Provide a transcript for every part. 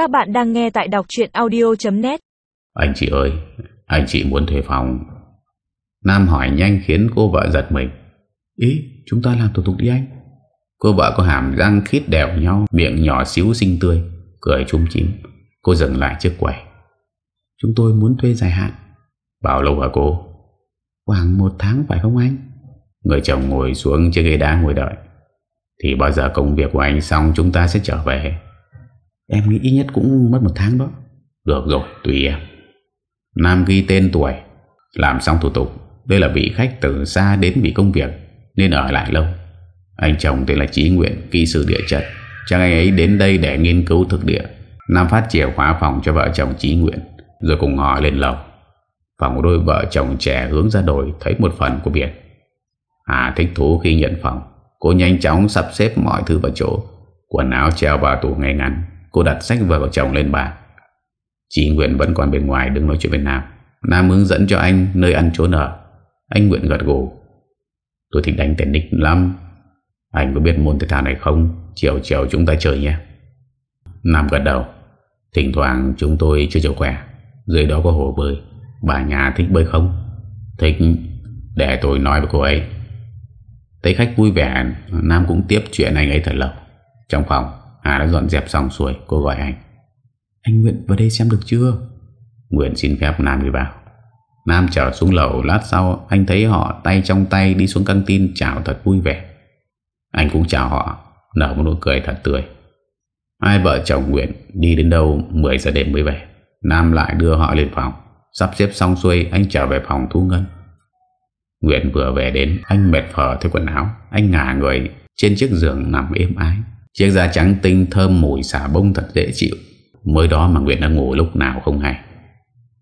Các bạn đang nghe tại đọc chuyện audio.net Anh chị ơi, anh chị muốn thuê phòng. Nam hỏi nhanh khiến cô vợ giật mình. Ý, chúng ta làm thủ tục đi anh. Cô vợ có hàm răng khít đèo nhau, miệng nhỏ xíu xinh tươi, cười chung chím. Cô dừng lại trước quầy. Chúng tôi muốn thuê dài hạn. Bao lâu hả cô? Khoảng một tháng phải không anh? Người chồng ngồi xuống chiếc ghế đá ngồi đợi. Thì bao giờ công việc của anh xong chúng ta sẽ trở về. Em nghĩ ít nhất cũng mất một tháng đó. Được rồi, tùy em. Nam ghi tên tuổi, làm xong thủ tục. Đây là vị khách từ xa đến vì công việc nên ở lại lâu. Anh chồng tên là Chí Nguyện, kỹ sư địa chất. Chàng anh ấy đến đây để nghiên cứu thực địa. Nam phát chìa khóa phòng cho vợ chồng Chí Nguyện, rồi cùng họ lên lầu. Phòng đôi vợ chồng trẻ hướng ra đồi thấy một phần của biển. Hà thích thú khi nhận phòng. Cô nhanh chóng sắp xếp mọi thứ vào chỗ. Quần áo treo vào tủ ngay ngắn. Cô đặt sách vợ chồng lên bàn. Chị Nguyễn vẫn còn bên ngoài đứng nói chuyện với Nam. Nam hướng dẫn cho anh nơi ăn trốn ở. Anh Nguyễn gật gù. Tôi thích đánh tennis lắm. Anh có biết môn thể thao này không? Chiều chiều chúng ta chơi nhé. Nam gật đầu. Thỉnh thoảng chúng tôi chơi chiều khỏe. Dưới đó có hồ bơi. Bà nhà thích bơi không? Thích. Để tôi nói với cô ấy. Thấy khách vui vẻ, Nam cũng tiếp chuyện anh ấy thật lâu Trong phòng Hà đã dọn dẹp xong xuôi Cô gọi anh. Anh Nguyện vào đây xem được chưa? Nguyện xin phép Nam đi vào. Nam trở xuống lầu lát sau Anh thấy họ tay trong tay đi xuống căng tin Chào thật vui vẻ. Anh cũng chào họ Nở một nụ cười thật tươi. Hai vợ chồng Nguyện đi đến đâu 10 giờ đêm mới về. Nam lại đưa họ lên phòng. Sắp xếp xong xuôi anh trở về phòng thu ngân. Nguyện vừa về đến Anh mệt phở theo quần áo. Anh ngả người trên chiếc giường nằm êm ái Chiếc da trắng tinh thơm mùi xả bông thật dễ chịu. Mới đó mà Nguyện đã ngủ lúc nào không hay.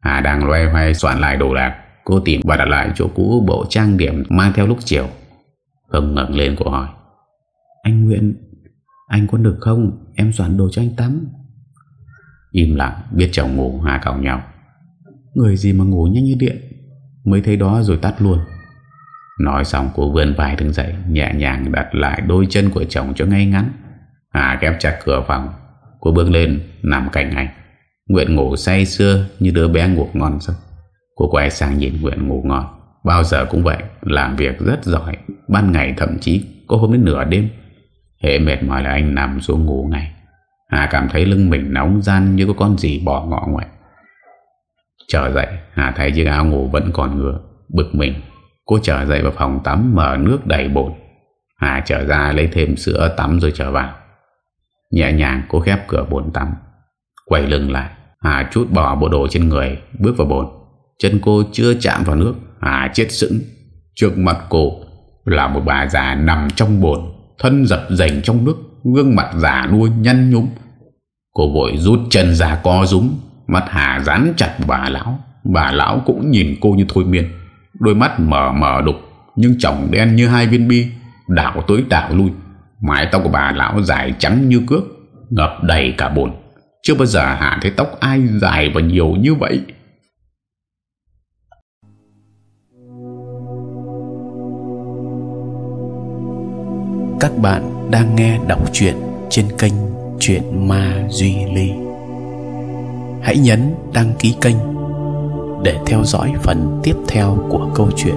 Hà đang loay hoay soạn lại đồ đạc, Cô tìm và đặt lại chỗ cũ bộ trang điểm mang theo lúc chiều. Hưng ngẩng lên cô hỏi. Anh Nguyện Anh có được không? Em soạn đồ cho anh tắm. Im lặng, biết chồng ngủ Hà cào nhau. Người gì mà ngủ nhanh như điện? Mới thấy đó rồi tắt luôn. Nói xong, cô vươn vai đứng dậy, Nhẹ nhàng đặt lại đôi chân của chồng cho ngay ngắn. Hà kép chặt cửa phòng. Cô bước lên, nằm cạnh anh. Nguyện ngủ say sưa Như đứa bé ngủ ngon giấc. Cô quay sang nhìn Nguyện ngủ ngon. Bao giờ cũng vậy, Làm việc rất giỏi. Ban ngày thậm chí có hôm đến nửa đêm. Hệ mệt mỏi là anh nằm xuống ngủ ngay. Hà cảm thấy lưng mình nóng gian Như có con gì bỏ ngọ ngoại. Trở dậy, Hà thấy chiếc áo ngủ vẫn còn ngứa Bực mình. Cô trở dậy vào phòng tắm, mở nước đầy bồn. Hà trở ra lấy thêm sữa tắm rồi trở vào. Nhẹ nhàng cô khép cửa bồn tắm. Quay lưng lại, Hà chút bỏ bộ đồ trên người, Bước vào bồn. Chân cô chưa chạm vào nước, Hà chết sững. Trước mặt cô là một bà già nằm trong bồn, Thân dập dành trong nước, Gương mặt già nuôi nhăn nhúm. Cô vội rút chân ra co rúm, Mắt Hà dán chặt bà lão. Bà lão cũng nhìn cô như thôi miên. Đôi mắt mở mở đục, Nhưng tròng đen như hai viên bi Đảo tới đảo lui. Mái tóc của bà lão dài trắng như cước, Ngập đầy cả bồn. Chưa bao giờ Hà thấy tóc ai dài và nhiều như vậy. Các bạn đang nghe đọc truyện trên kênh Chuyện Ma Duy Ly. Hãy nhấn đăng ký kênh để theo dõi phần tiếp theo của câu chuyện.